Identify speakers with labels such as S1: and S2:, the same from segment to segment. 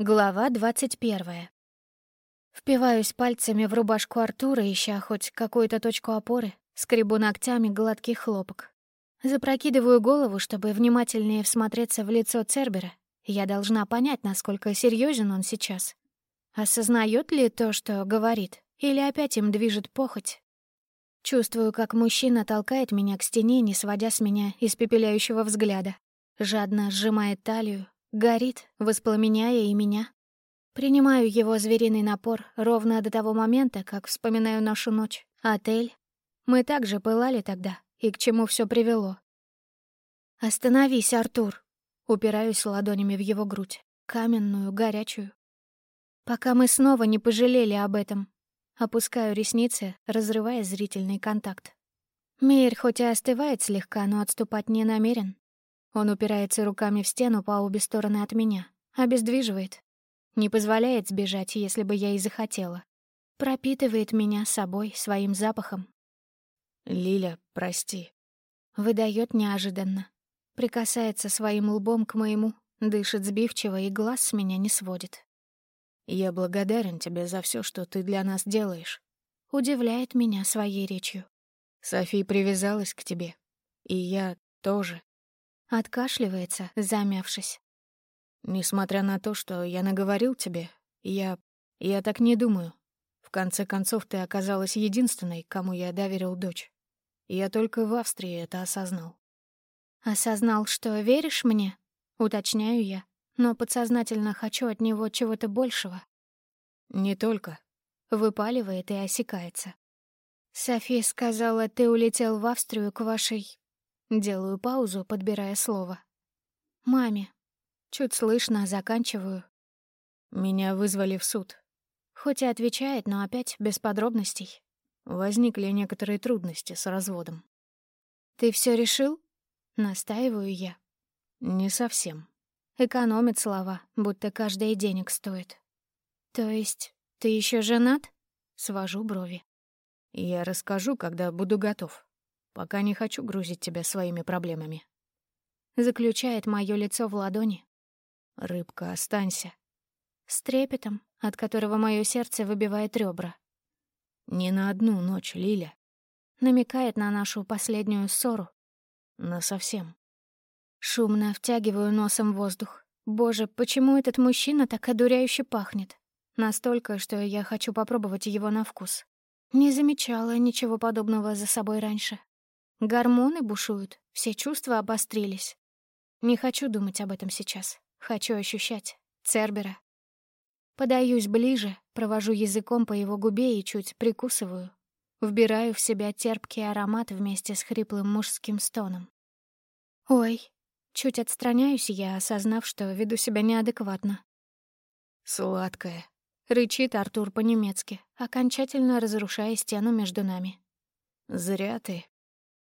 S1: Глава двадцать первая. Впиваюсь пальцами в рубашку Артура, ища хоть какую-то точку опоры, скребу ногтями гладкий хлопок. Запрокидываю голову, чтобы внимательнее всмотреться в лицо Цербера. Я должна понять, насколько серьезен он сейчас. Осознает ли то, что говорит, или опять им движет похоть? Чувствую, как мужчина толкает меня к стене, не сводя с меня испепеляющего взгляда. Жадно сжимает талию, Горит, воспламеняя и меня. Принимаю его звериный напор ровно до того момента, как вспоминаю нашу ночь. Отель. Мы также пылали тогда, и к чему все привело. «Остановись, Артур!» Упираюсь ладонями в его грудь, каменную, горячую. Пока мы снова не пожалели об этом. Опускаю ресницы, разрывая зрительный контакт. Мейер хоть и остывает слегка, но отступать не намерен. Он упирается руками в стену по обе стороны от меня, обездвиживает. Не позволяет сбежать, если бы я и захотела. Пропитывает меня собой, своим запахом.
S2: «Лиля, прости».
S1: Выдает неожиданно. Прикасается своим лбом к моему, дышит сбивчиво и глаз с меня не сводит.
S2: «Я благодарен тебе за все, что ты для нас делаешь».
S1: Удивляет меня своей речью.
S2: Софи привязалась к тебе. И я тоже.
S1: Откашливается, замявшись.
S2: Несмотря на то, что я наговорил тебе, я... я так не думаю. В конце концов, ты оказалась единственной, кому я доверил дочь. Я только в Австрии это осознал.
S1: Осознал, что веришь мне? Уточняю я, но подсознательно хочу от него чего-то большего.
S2: Не только.
S1: Выпаливает и осекается. София сказала, ты улетел в Австрию к вашей Делаю паузу, подбирая слово. «Маме». Чуть слышно, заканчиваю.
S2: Меня вызвали в суд.
S1: Хоть и отвечает, но опять без подробностей.
S2: Возникли некоторые трудности с разводом.
S1: «Ты все решил?» Настаиваю я.
S2: «Не совсем».
S1: Экономит слова, будто каждый денег стоит. «То есть ты еще женат?» Свожу брови.
S2: «Я расскажу, когда буду готов». Пока не хочу грузить тебя своими проблемами.
S1: Заключает мое лицо в ладони.
S2: Рыбка, останься.
S1: С трепетом, от которого мое сердце выбивает ребра.
S2: Не на одну ночь, Лиля.
S1: Намекает на нашу последнюю ссору.
S2: На совсем.
S1: Шумно втягиваю носом воздух. Боже, почему этот мужчина так одуряюще пахнет? Настолько, что я хочу попробовать его на вкус. Не замечала ничего подобного за собой раньше. Гормоны бушуют, все чувства обострились. Не хочу думать об этом сейчас. Хочу ощущать Цербера. Подаюсь ближе, провожу языком по его губе и чуть прикусываю. Вбираю в себя терпкий аромат вместе с хриплым мужским стоном. «Ой!» Чуть отстраняюсь я, осознав, что веду себя неадекватно.
S2: «Сладкая», —
S1: рычит Артур по-немецки, окончательно разрушая стену между нами.
S2: «Зря ты»,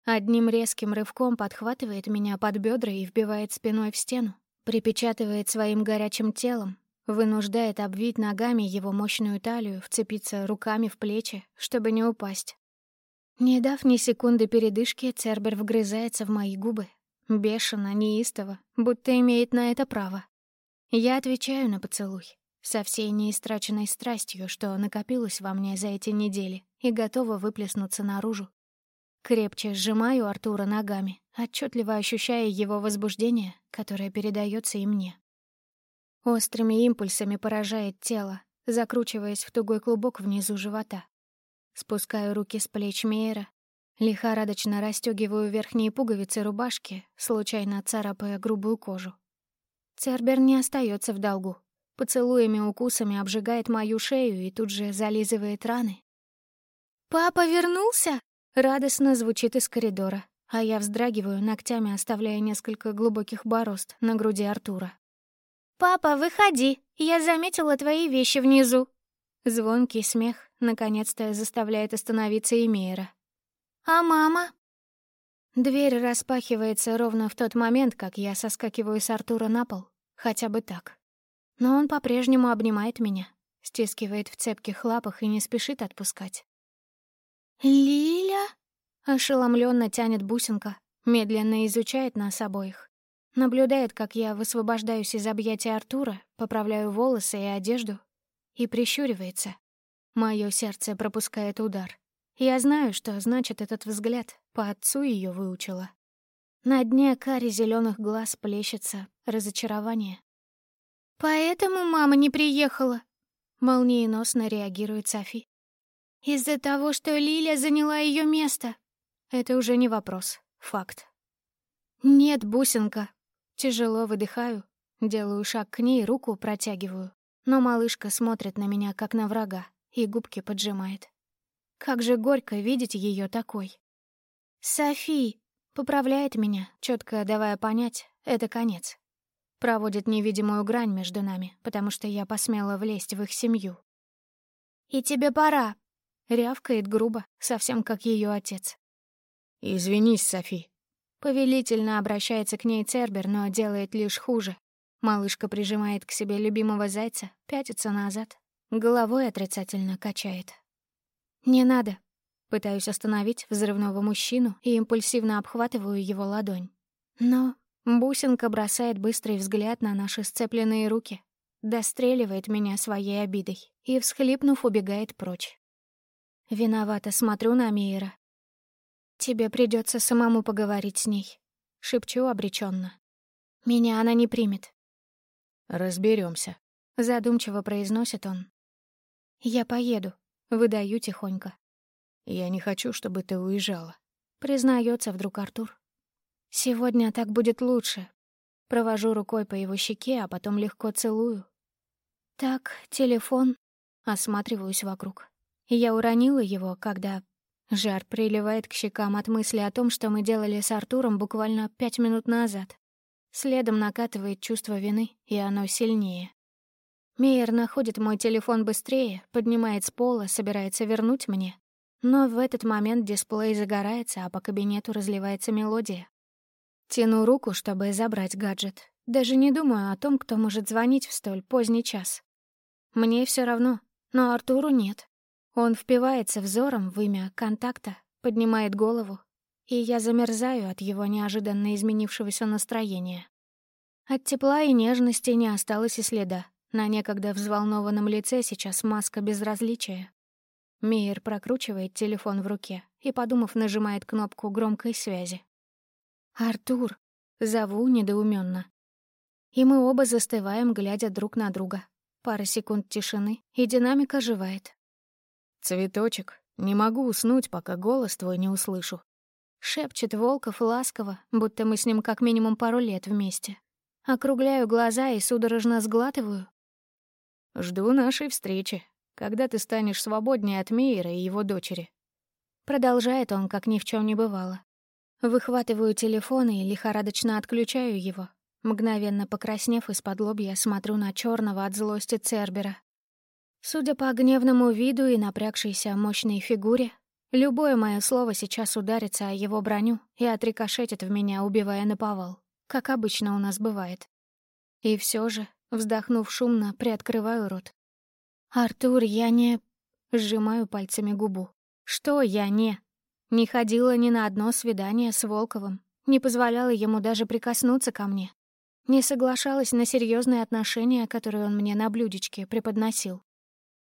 S1: Одним резким рывком подхватывает меня под бедра и вбивает спиной в стену, припечатывает своим горячим телом, вынуждает обвить ногами его мощную талию, вцепиться руками в плечи, чтобы не упасть. Не дав ни секунды передышки, Цербер вгрызается в мои губы, бешено, неистово, будто имеет на это право. Я отвечаю на поцелуй, со всей неистраченной страстью, что накопилось во мне за эти недели, и готова выплеснуться наружу, Крепче сжимаю Артура ногами, отчетливо ощущая его возбуждение, которое передается и мне. Острыми импульсами поражает тело, закручиваясь в тугой клубок внизу живота. Спускаю руки с плеч Мейера, лихорадочно расстёгиваю верхние пуговицы рубашки, случайно царапая грубую кожу. Цербер не остается в долгу. Поцелуями укусами обжигает мою шею и тут же зализывает раны. «Папа вернулся?» Радостно звучит из коридора, а я вздрагиваю ногтями, оставляя несколько глубоких борозд на груди Артура. «Папа, выходи! Я заметила твои вещи внизу!» Звонкий смех наконец-то заставляет остановиться Эмейра. «А мама?» Дверь распахивается ровно в тот момент, как я соскакиваю с Артура на пол. Хотя бы так. Но он по-прежнему обнимает меня, стискивает в цепких лапах и не спешит отпускать. «Лиля?» — ошеломленно тянет бусинка, медленно изучает нас обоих. Наблюдает, как я высвобождаюсь из объятий Артура, поправляю волосы и одежду, и прищуривается. Мое сердце пропускает удар. Я знаю, что значит этот взгляд, по отцу ее выучила. На дне кари зеленых глаз плещется разочарование. «Поэтому мама не приехала», — молниеносно реагирует Софи. «Из-за того, что Лиля заняла ее место». Это уже не вопрос, факт. «Нет, бусинка». Тяжело выдыхаю, делаю шаг к ней, руку протягиваю. Но малышка смотрит на меня, как на врага, и губки поджимает. Как же горько видеть ее такой. «Софи!» — поправляет меня, четко давая понять, это конец. Проводит невидимую грань между нами, потому что я посмела влезть в их семью. «И тебе пора!» — рявкает грубо, совсем как ее отец.
S2: «Извинись, Софи!»
S1: Повелительно обращается к ней Цербер, но делает лишь хуже. Малышка прижимает к себе любимого зайца, пятится назад, головой отрицательно качает. «Не надо». Пытаюсь остановить взрывного мужчину и импульсивно обхватываю его ладонь. Но бусинка бросает быстрый взгляд на наши сцепленные руки, достреливает меня своей обидой и, всхлипнув, убегает прочь. Виновато смотрю на Мейера. «Тебе придется самому поговорить с ней», — шепчу обреченно. «Меня она не примет,
S2: Разберемся,
S1: задумчиво произносит он. Я поеду, выдаю тихонько.
S2: Я не хочу, чтобы ты уезжала,
S1: признается вдруг Артур. Сегодня так будет лучше. Провожу рукой по его щеке, а потом легко целую. Так, телефон. Осматриваюсь вокруг. Я уронила его, когда жар приливает к щекам от мысли о том, что мы делали с Артуром буквально пять минут назад. Следом накатывает чувство вины, и оно сильнее. Мейер находит мой телефон быстрее, поднимает с пола, собирается вернуть мне. Но в этот момент дисплей загорается, а по кабинету разливается мелодия. Тяну руку, чтобы забрать гаджет. Даже не думаю о том, кто может звонить в столь поздний час. Мне все равно, но Артуру нет. Он впивается взором в имя контакта, поднимает голову, и я замерзаю от его неожиданно изменившегося настроения. От тепла и нежности не осталось и следа. На некогда взволнованном лице сейчас маска безразличия. Мейер прокручивает телефон в руке и, подумав, нажимает кнопку громкой связи. «Артур!» — зову недоуменно. И мы оба застываем, глядя друг на друга. Пара секунд тишины, и динамика оживает.
S2: «Цветочек, не могу уснуть, пока голос твой не услышу»,
S1: Шепчет Волков ласково, будто мы с ним как минимум пару лет вместе. Округляю глаза и судорожно сглатываю.
S2: «Жду нашей встречи, когда ты станешь свободнее от Мейера и его дочери».
S1: Продолжает он, как ни в чем не бывало. Выхватываю телефон и лихорадочно отключаю его. Мгновенно покраснев из-под лобья, смотрю на черного от злости Цербера. Судя по гневному виду и напрягшейся мощной фигуре, Любое мое слово сейчас ударится о его броню и отрикошетит в меня, убивая наповал, как обычно у нас бывает. И все же, вздохнув шумно, приоткрываю рот. «Артур, я не...» Сжимаю пальцами губу. «Что я не?» Не ходила ни на одно свидание с Волковым, не позволяла ему даже прикоснуться ко мне. Не соглашалась на серьезные отношения, которые он мне на блюдечке преподносил.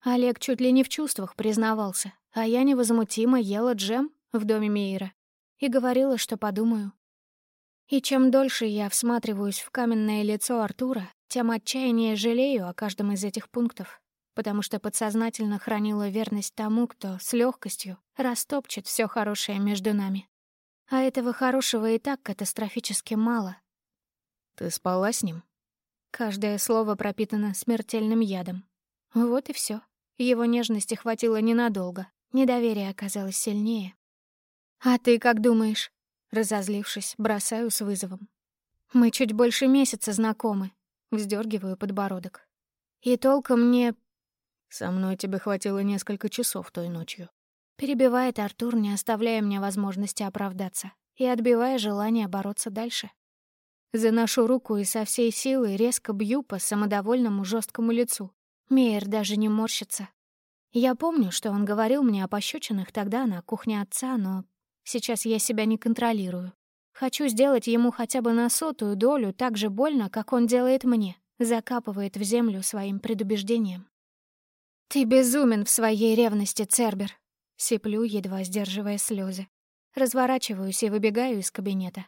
S1: Олег чуть ли не в чувствах признавался, а я невозмутимо ела джем в доме Мейера и говорила, что подумаю. И чем дольше я всматриваюсь в каменное лицо Артура, тем отчаяннее жалею о каждом из этих пунктов, потому что подсознательно хранила верность тому, кто с легкостью растопчет все хорошее между нами. А этого хорошего и так катастрофически мало.
S2: «Ты спала с ним?»
S1: Каждое слово пропитано смертельным ядом. Вот и все. Его нежности хватило ненадолго, недоверие оказалось сильнее. «А ты как думаешь?» Разозлившись, бросаю с вызовом. «Мы чуть больше месяца знакомы», — вздергиваю подбородок. «И толком мне...»
S2: «Со мной тебе хватило несколько часов той ночью», —
S1: перебивает Артур, не оставляя мне возможности оправдаться и отбивая желание бороться дальше. Заношу руку и со всей силы резко бью по самодовольному жесткому лицу. Мейер даже не морщится. Я помню, что он говорил мне о пощечинах тогда на кухне отца, но сейчас я себя не контролирую. Хочу сделать ему хотя бы на сотую долю так же больно, как он делает мне, закапывает в землю своим предубеждением. «Ты безумен в своей ревности, Цербер!» Сиплю, едва сдерживая слезы. Разворачиваюсь и выбегаю из кабинета.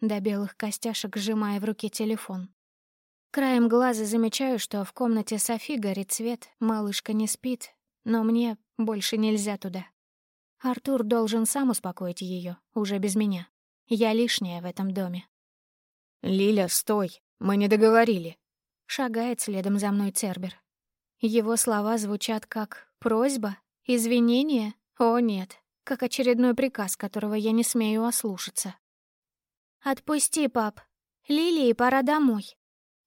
S1: До белых костяшек сжимая в руке телефон. Краем глаза замечаю, что в комнате Софи горит свет, малышка не спит, но мне больше нельзя туда. Артур должен сам успокоить ее, уже без меня. Я лишняя в этом доме.
S2: «Лиля, стой! Мы не договорили!»
S1: Шагает следом за мной Цербер. Его слова звучат как просьба, извинение. О, нет, как очередной приказ, которого я не смею ослушаться. «Отпусти, пап. Лилии пора домой».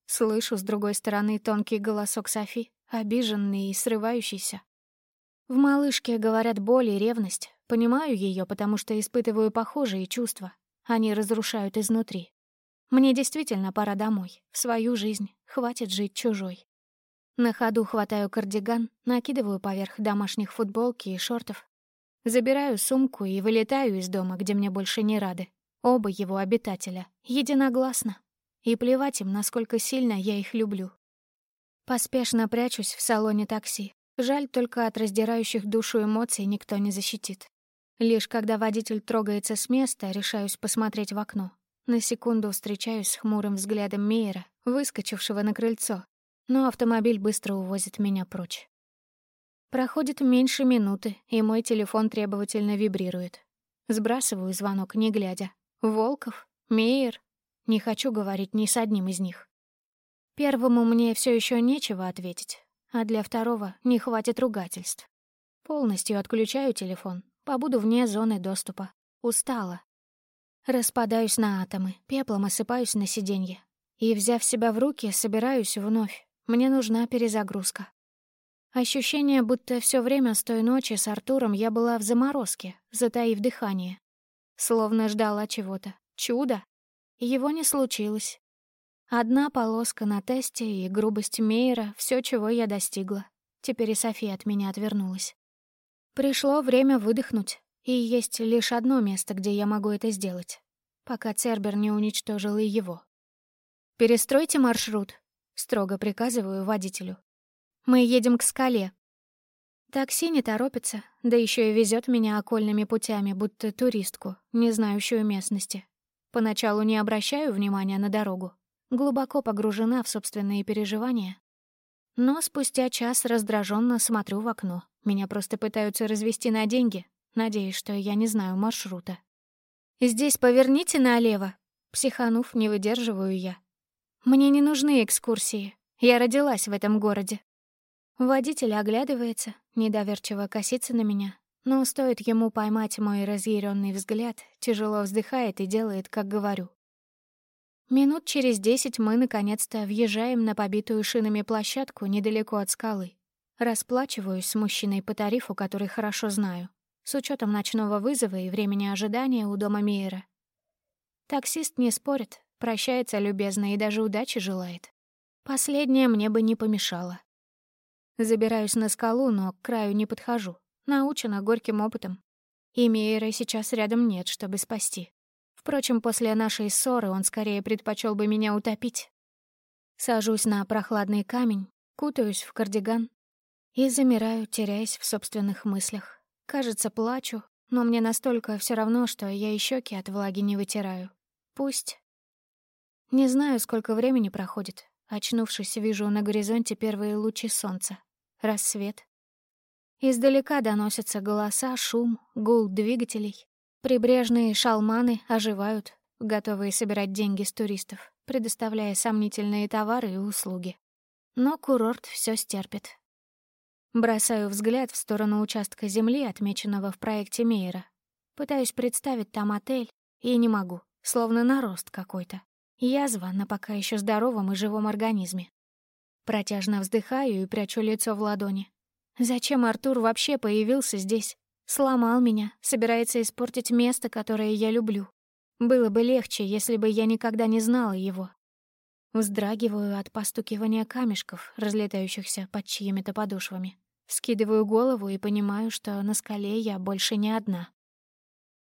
S1: Слышу с другой стороны тонкий голосок Софи, обиженный и срывающийся. В малышке говорят боль и ревность. Понимаю ее, потому что испытываю похожие чувства. Они разрушают изнутри. Мне действительно пора домой, в свою жизнь. Хватит жить чужой. На ходу хватаю кардиган, накидываю поверх домашних футболки и шортов. Забираю сумку и вылетаю из дома, где мне больше не рады. Оба его обитателя. Единогласно. И плевать им, насколько сильно я их люблю. Поспешно прячусь в салоне такси. Жаль, только от раздирающих душу эмоций никто не защитит. Лишь когда водитель трогается с места, решаюсь посмотреть в окно. На секунду встречаюсь с хмурым взглядом Мейера, выскочившего на крыльцо но автомобиль быстро увозит меня прочь. Проходит меньше минуты, и мой телефон требовательно вибрирует. Сбрасываю звонок, не глядя. Волков? Мейер? Не хочу говорить ни с одним из них. Первому мне все еще нечего ответить, а для второго не хватит ругательств. Полностью отключаю телефон, побуду вне зоны доступа. Устала. Распадаюсь на атомы, пеплом осыпаюсь на сиденье. И, взяв себя в руки, собираюсь вновь, мне нужна перезагрузка. Ощущение, будто все время с той ночи с Артуром я была в заморозке, затаив дыхание. Словно ждала чего-то. Чудо. Его не случилось. Одна полоска на тесте и грубость Мейера — все, чего я достигла. Теперь и София от меня отвернулась. Пришло время выдохнуть, и есть лишь одно место, где я могу это сделать, пока Цербер не уничтожил и его. «Перестройте маршрут», Строго приказываю водителю. «Мы едем к скале». Такси не торопится, да еще и везет меня окольными путями, будто туристку, не знающую местности. Поначалу не обращаю внимания на дорогу, глубоко погружена в собственные переживания. Но спустя час раздраженно смотрю в окно. Меня просто пытаются развести на деньги, надеясь, что я не знаю маршрута. «Здесь поверните налево!» Психанув, не выдерживаю я. Мне не нужны экскурсии. Я родилась в этом городе. Водитель оглядывается, недоверчиво косится на меня, но стоит ему поймать мой разъяренный взгляд, тяжело вздыхает и делает, как говорю. Минут через десять мы, наконец-то, въезжаем на побитую шинами площадку недалеко от скалы. Расплачиваюсь с мужчиной по тарифу, который хорошо знаю, с учетом ночного вызова и времени ожидания у дома Мейера. Таксист не спорит, Прощается любезно и даже удачи желает. Последнее мне бы не помешало. Забираюсь на скалу, но к краю не подхожу. Научена горьким опытом. И Мейера сейчас рядом нет, чтобы спасти. Впрочем, после нашей ссоры он скорее предпочел бы меня утопить. Сажусь на прохладный камень, кутаюсь в кардиган и замираю, теряясь в собственных мыслях. Кажется, плачу, но мне настолько все равно, что я и щеки от влаги не вытираю. Пусть. Не знаю, сколько времени проходит. Очнувшись, вижу на горизонте первые лучи солнца. Рассвет. Издалека доносятся голоса, шум, гул двигателей. Прибрежные шалманы оживают, готовые собирать деньги с туристов, предоставляя сомнительные товары и услуги. Но курорт все стерпит. Бросаю взгляд в сторону участка земли, отмеченного в проекте Мейера. Пытаюсь представить там отель, и не могу, словно нарост какой-то. Язва на пока еще здоровом и живом организме. Протяжно вздыхаю и прячу лицо в ладони. Зачем Артур вообще появился здесь? Сломал меня, собирается испортить место, которое я люблю. Было бы легче, если бы я никогда не знала его. Вздрагиваю от постукивания камешков, разлетающихся под чьими-то подошвами. Скидываю голову и понимаю, что на скале я больше не одна.